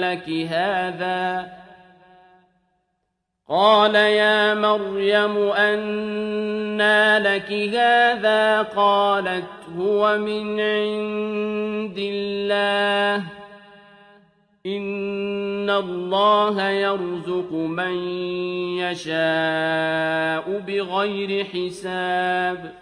لَكِ هَٰذَا ۖ؟ قَالَتْ هُوَ مِنْ عِندِ اللَّهِ ۖ. إِنَّ اللَّهَ يَرْزُقُ مَن يَشَاءُ بِغَيْرِ حِسَابٍ.